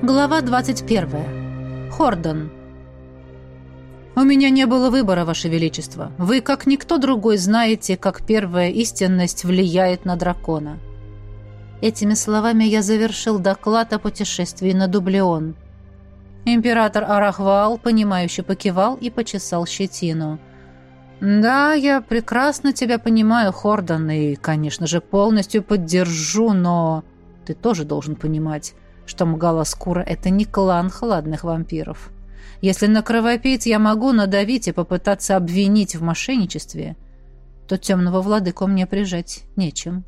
Глава 21. Хордон. «У меня не было выбора, Ваше Величество. Вы, как никто другой, знаете, как первая истинность влияет на дракона». Этими словами я завершил доклад о путешествии на Дублеон. Император Арахвал, понимающе покивал и почесал щетину. «Да, я прекрасно тебя понимаю, Хордон, и, конечно же, полностью поддержу, но ты тоже должен понимать» что Мгаласкура — это не клан хладных вампиров. Если на кровопийц я могу надавить и попытаться обвинить в мошенничестве, то темного владыку мне прижать нечем.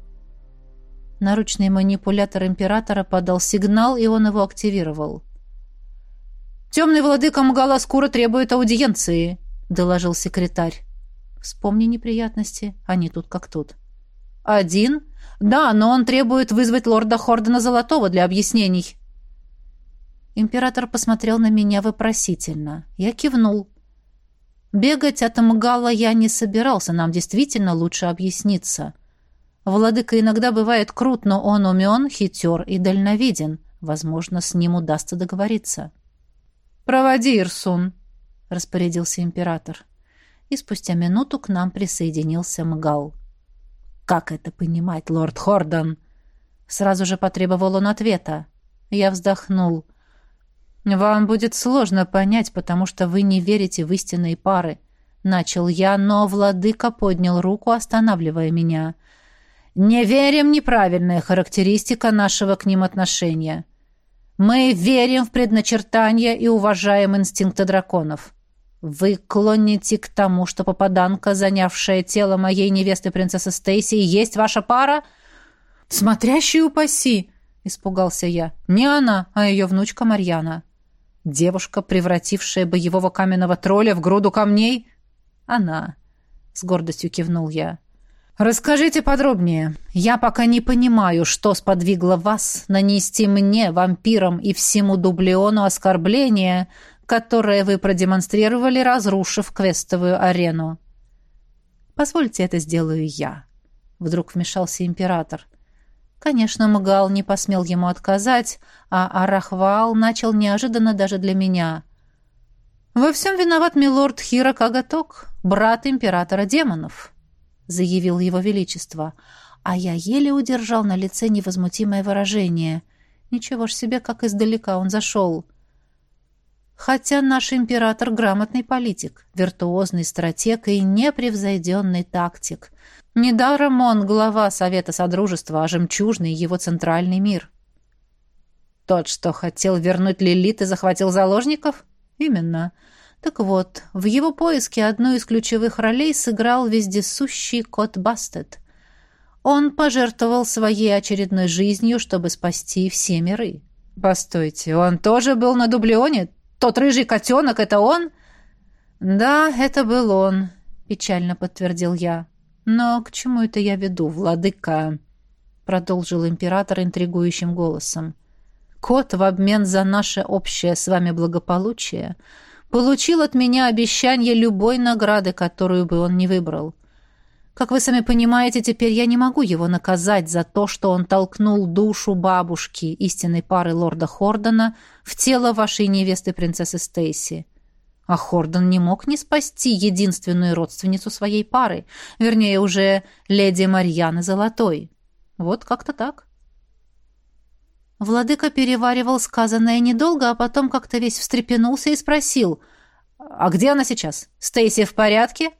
Наручный манипулятор императора подал сигнал, и он его активировал. «Темный владыка Мгаласкура требует аудиенции», — доложил секретарь. «Вспомни неприятности, они тут как тут». «Один?» «Да, но он требует вызвать лорда Хордена Золотого для объяснений». Император посмотрел на меня вопросительно. Я кивнул. Бегать от Мгала я не собирался, нам действительно лучше объясниться. Владыка иногда бывает крут, но он умен, хитер и дальновиден. Возможно, с ним удастся договориться. «Проводи, Ирсун», — распорядился император. И спустя минуту к нам присоединился Мгал. «Как это понимать, лорд Хордон?» Сразу же потребовал он ответа. Я вздохнул. «Вам будет сложно понять, потому что вы не верите в истинные пары». Начал я, но владыка поднял руку, останавливая меня. «Не верим неправильная характеристика нашего к ним отношения. Мы верим в предначертания и уважаем инстинкты драконов. «Вы клоните к тому, что попаданка, занявшая тело моей невесты принцессы Стейси, есть ваша пара?» «Смотрящий упаси!» — испугался я. «Не она, а ее внучка Марьяна». «Девушка, превратившая боевого каменного тролля в груду камней?» «Она», — с гордостью кивнул я. «Расскажите подробнее. Я пока не понимаю, что сподвигло вас нанести мне, вампирам и всему дублиону оскорбление, которое вы продемонстрировали, разрушив квестовую арену. Позвольте это сделаю я, вдруг вмешался император. Конечно, Мгал не посмел ему отказать, а Арахвал начал неожиданно даже для меня. «Во всем виноват милорд Хира Кагаток, брат императора демонов», — заявил его величество, а я еле удержал на лице невозмутимое выражение. Ничего ж себе, как издалека он зашел. Хотя наш император грамотный политик, виртуозный стратег и непревзойденный тактик. Недаром он глава Совета Содружества, а жемчужный его центральный мир. Тот, что хотел вернуть Лилит и захватил заложников? Именно. Так вот, в его поиске одну из ключевых ролей сыграл вездесущий кот Бастет. Он пожертвовал своей очередной жизнью, чтобы спасти все миры. Постойте, он тоже был на дублионе? Тот рыжий котенок — это он?» «Да, это был он», — печально подтвердил я. «Но к чему это я веду, владыка?» — продолжил император интригующим голосом. «Кот в обмен за наше общее с вами благополучие получил от меня обещание любой награды, которую бы он не выбрал. Как вы сами понимаете, теперь я не могу его наказать за то, что он толкнул душу бабушки, истинной пары лорда Хордона, в тело вашей невесты принцессы Стейси. А Хордон не мог не спасти единственную родственницу своей пары, вернее, уже леди Марьяны Золотой. Вот как-то так. Владыка переваривал сказанное недолго, а потом как-то весь встрепенулся и спросил, «А где она сейчас? Стейси в порядке?»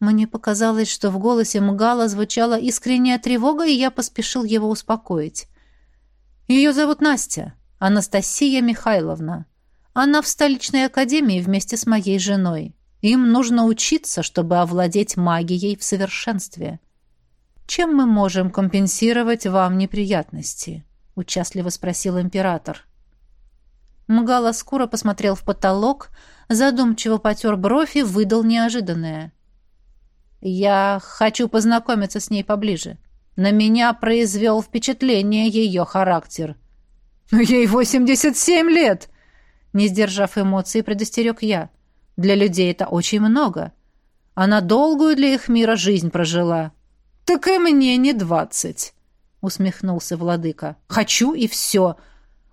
Мне показалось, что в голосе Мгала звучала искренняя тревога, и я поспешил его успокоить. «Ее зовут Настя, Анастасия Михайловна. Она в столичной академии вместе с моей женой. Им нужно учиться, чтобы овладеть магией в совершенстве. Чем мы можем компенсировать вам неприятности?» — участливо спросил император. Мгала скоро посмотрел в потолок, задумчиво потер бровь и выдал неожиданное — я хочу познакомиться с ней поближе. На меня произвел впечатление ее характер. Но ей восемьдесят семь лет! Не сдержав эмоций, предостерег я. Для людей это очень много. Она долгую для их мира жизнь прожила. Так и мне не двадцать, усмехнулся владыка. Хочу и все.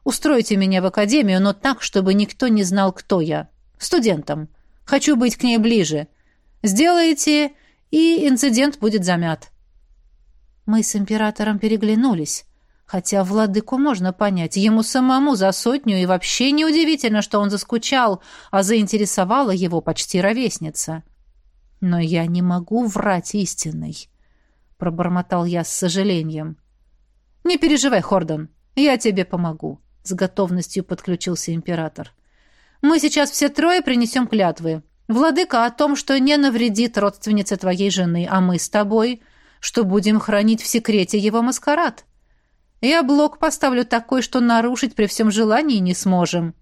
Устройте меня в академию, но так, чтобы никто не знал, кто я. Студентом. Хочу быть к ней ближе. Сделаете, и инцидент будет замят». Мы с императором переглянулись. Хотя владыку можно понять, ему самому за сотню, и вообще неудивительно, что он заскучал, а заинтересовала его почти ровесница. «Но я не могу врать истинной», — пробормотал я с сожалением. «Не переживай, Хордон, я тебе помогу», — с готовностью подключился император. «Мы сейчас все трое принесем клятвы. Владыка о том, что не навредит родственнице твоей жены, а мы с тобой, что будем хранить в секрете его маскарад». Я блок поставлю такой, что нарушить при всем желании не сможем.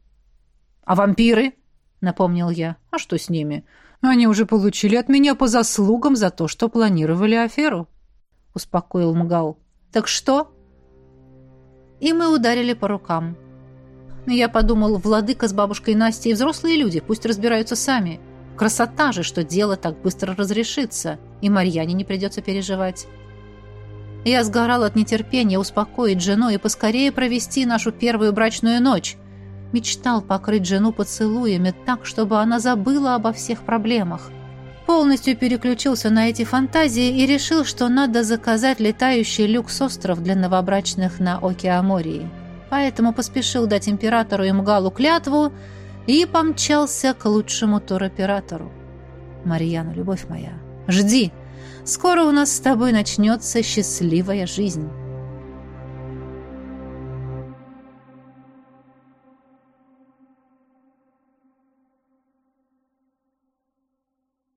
А вампиры? Напомнил я. А что с ними? Они уже получили от меня по заслугам за то, что планировали аферу. Успокоил Мгал. Так что? И мы ударили по рукам. Я подумал, владыка с бабушкой Настей взрослые люди, пусть разбираются сами. Красота же, что дело так быстро разрешится, и Марьяне не придется переживать. Я сгорал от нетерпения успокоить жену и поскорее провести нашу первую брачную ночь. Мечтал покрыть жену поцелуями так, чтобы она забыла обо всех проблемах. Полностью переключился на эти фантазии и решил, что надо заказать летающий люкс-остров для новобрачных на Океамории. Поэтому поспешил дать императору и Мгалу клятву и помчался к лучшему туроператору. «Марьяна, любовь моя, жди!» Скоро у нас с тобой начнется счастливая жизнь».